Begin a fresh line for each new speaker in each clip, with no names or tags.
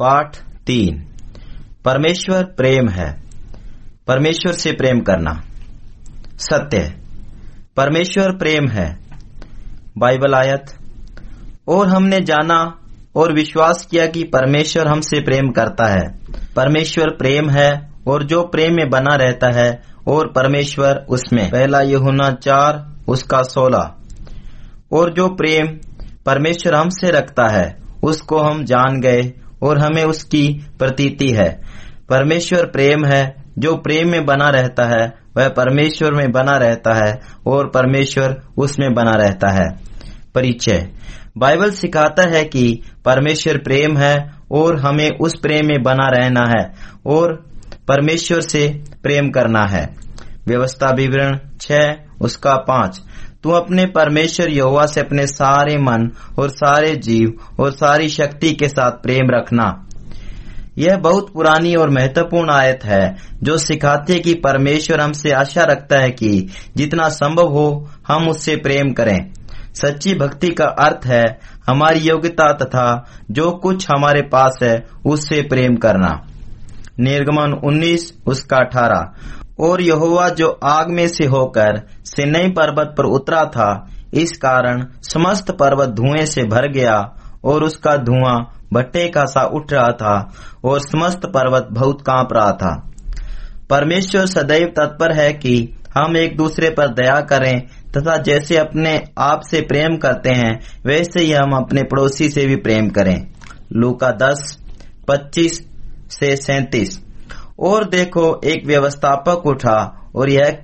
पाठ तीन। परमेश्वर प्रेम है। परमेश्वर से प्रेम करना। सत्य। परमेश्वर प्रेम है। बाइबल आयत, और हमने जाना और विश्वास किया कि परमेश्वर हमसे प्रेम करता है। परमेश्वर प्रेम है, और जो प्रेम में बना रहता है, और परमेश्वर उसमें। पहला यूहन्ना चार, उसका सोलह। और जो प्रेम परमेश्वर हमसे रखता है, उसको हम जान गए और हमें उसकी प्रतीति है। परमेश्वर प्रेम है, जो प्रेम में बना रहता है, वह परमेश्वर में बना रहता है और परमेश्वर उसमें बना रहता है। परिचय। बाइबल सिखाता है कि परमेश्वर प्रेम है और हमें उस प्रेम में बना रहना है और परमेश्वर से प्रेम करना है। व्यवस्था विवरण छह, उसका पाँच। तू अपने परमेश्वर यहोवा से अपने सारे मन और सारे जीव और सारी शक्ति के साथ प्रेम रखना। यह बहुत पुरानी और महत्वपूर्ण आयत है, जो सिखाती है कि परमेश्वर हमसे आशा रखता है कि जितना संभव हो, हम उससे प्रेम करें। सच्ची भक्ति का अर्थ है हमारी योग्यता तथा जो कुछ हमारे पास है, उससे प्रेम करना। निर्गमन 19 उसका 18 और यहोवा जो आग में से होकर सिनई पर्वत पर उतरा था, इस कारण समस्त पर्वत धुएँ से भर गया और उसका धुआँ भट्टे का सा उठ रहा था और समस्त पर्वत बहुत काँप रहा था। परमेश्वर सदैव तत्पर है कि हम एक दूसरे पर दया करें तथा जैसे अपने आप से प्रेम करते हैं, वैसे ही हम अपने पड़ोसी से भी प्रेम करें। लूका दस, पच्चीस से सैतीस। और देखो, एक व्यवस्थापक उठा और यह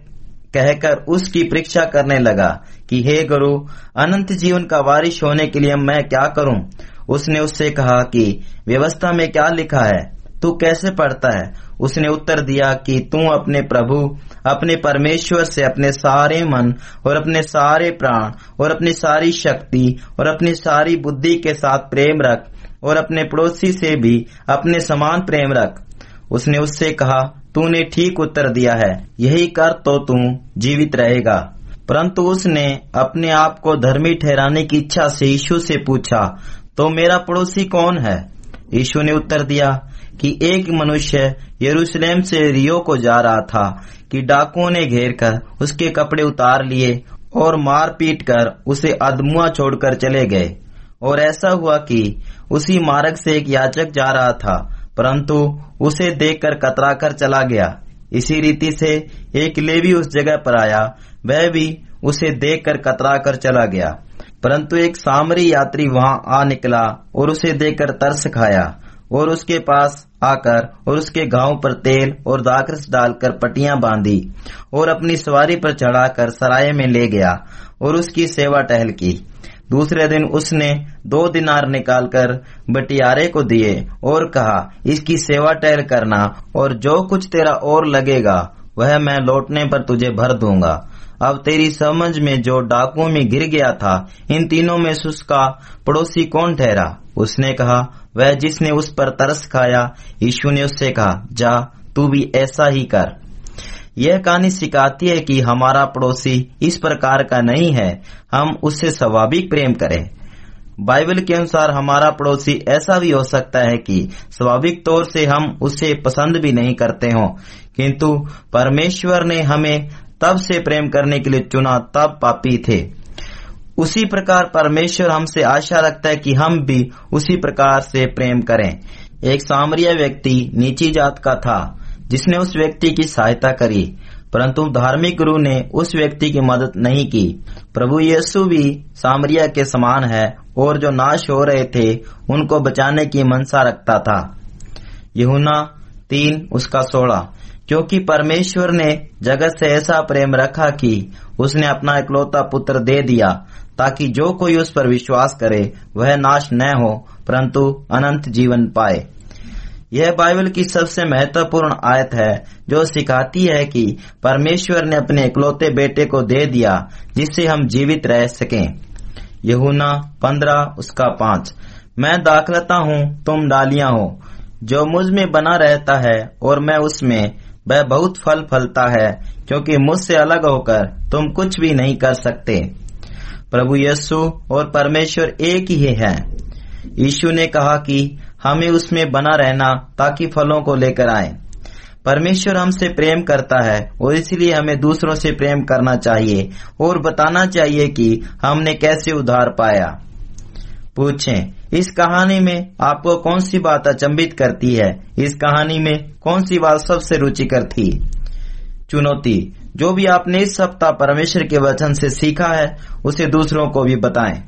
कहकर उसकी परीक्षा करने लगा कि, हे गुरु, अनंत जीवन का वारिश होने के लिए मैं क्या करूँ? उसने उससे कहा कि, व्यवस्था में क्या लिखा है? तू कैसे पढ़ता है? उसने उत्तर दिया कि, तू अपने प्रभु, अपने परमेश्वर से अपने सारे मन और अपने सारे प्राण और अपनी सारी शक्ति और अपनी सारी बुद्धि के साथ प्रेम रख और अपने पड़ोसी से भी अपने समान प्रेम रख। उसने उससे कहा, तूने ठीक उत्तर दिया है। यही कर तो तू जीवित रहेगा। परंतु उसने अपने आप को धर्मी ठहराने की इच्छा से यीशु से पूछा तो मेरा पड़ोसी कौन है? यीशु ने उत्तर दिया कि एक मनुष्य यरूशलेम से रियो को जा रहा था कि डाकुओं ने घेर कर उसके कपड़े उतार लिए और मार पीट कर उसे अदमुआ छोड़कर चले गए। और ऐसा हुआ कि उसी मार्ग से एक याचक जा रहा था। परंतु उसे देखकर कतरा कर चला गया। इसी रीति से एक लेवी उस जगह पर आया, वह भी उसे देखकर कतरा कर चला गया। परंतु एक सामरी यात्री वहाँ आ निकला और उसे देखकर तरस खाया और उसके पास आकर और उसके गाँव पर तेल और दाखरस डालकर पटियाँ बांधी और अपनी सवारी पर चढ़ाकर सराय में ले गया और उसकी सेवा टहल की। दूसरे दिन उसने दो दिनार निकालकर बटियारे को दिए और कहा, इसकी सेवा टहल करना और जो कुछ तेरा और लगेगा, वह मैं लौटने पर तुझे भर दूँगा। अब तेरी समझ में जो डाकुओं में गिर गया था, इन तीनों में उसका पड़ोसी कौन ठहरा? उसने कहा, वह जिसने उस पर तरस खाया, यीशु ने उससे कहा, जा, तू भी ऐसा ही कर। यह कहानी सिखाती है कि हमारा पड़ोसी इस प्रकार का नहीं है। हम उससे स्वाभाविक प्रेम करें। बाइबल के अनुसार हमारा पड़ोसी ऐसा भी हो सकता है कि स्वाभाविक तौर से हम उसे पसंद भी नहीं करते हो। किंतु परमेश्वर ने हमें तब से प्रेम करने के लिए चुना, तब पापी थे। उसी प्रकार परमेश्वर हमसे आशा रखता है कि हम भी उसी प्रकार से प्रेम करें। एक सामरिया व्यक्ति, नीची जात का था। जिसने उस व्यक्ति की सहायता करी, परंतु धार्मिक गुरु ने उस व्यक्ति की मदद नहीं की। प्रभु यीशु भी सामरिया के समान है और जो नाश हो रहे थे, उनको बचाने की मनसा रखता था। यहुना तीन, उसका सोलह। क्योंकि परमेश्वर ने जगत से ऐसा प्रेम रखा कि उसने अपना इकलौता पुत्र दे दिया, ताकि जो कोई उस पर विश्वास करे, वह नाश न हो, परंतु अनंत जीवन पाए। यह बाइबल की सबसे महत्वपूर्ण आयत है, जो सिखाती है कि परमेश्वर ने अपने इकलौते बेटे को दे दिया, जिससे हम जीवित रह सकें। यहुना पंद्रह, उसका पाँच। मैं दाखलता हूँ, तुम डालियाँ हो। जो मुझमें बना रहता है और मैं उसमें, वह बहुत फल फलता है, क्योंकि मुझसे अलग होकर तुम कुछ भी नहीं कर सकते। प्रभु यस्सु और परमेश्वर एक ही है। यीशु ने कहा कि हमें उसमें बना रहना ताकि फलों को लेकर आए। परमेश्वर हमसे प्रेम करता है और इसलिए हमें दूसरों से प्रेम करना चाहिए और बताना चाहिए कि हमने कैसे उधार पाया। पूछें, इस कहानी में आपको कौन सी बात अचंबित करती है? इस कहानी में कौन सी बात सबसे रुचिकर थी? चुनौती, जो भी आपने इस सप्ताह परमेश्वर के वचन से सीखा है, उसे दूसरों को भी बताएँ।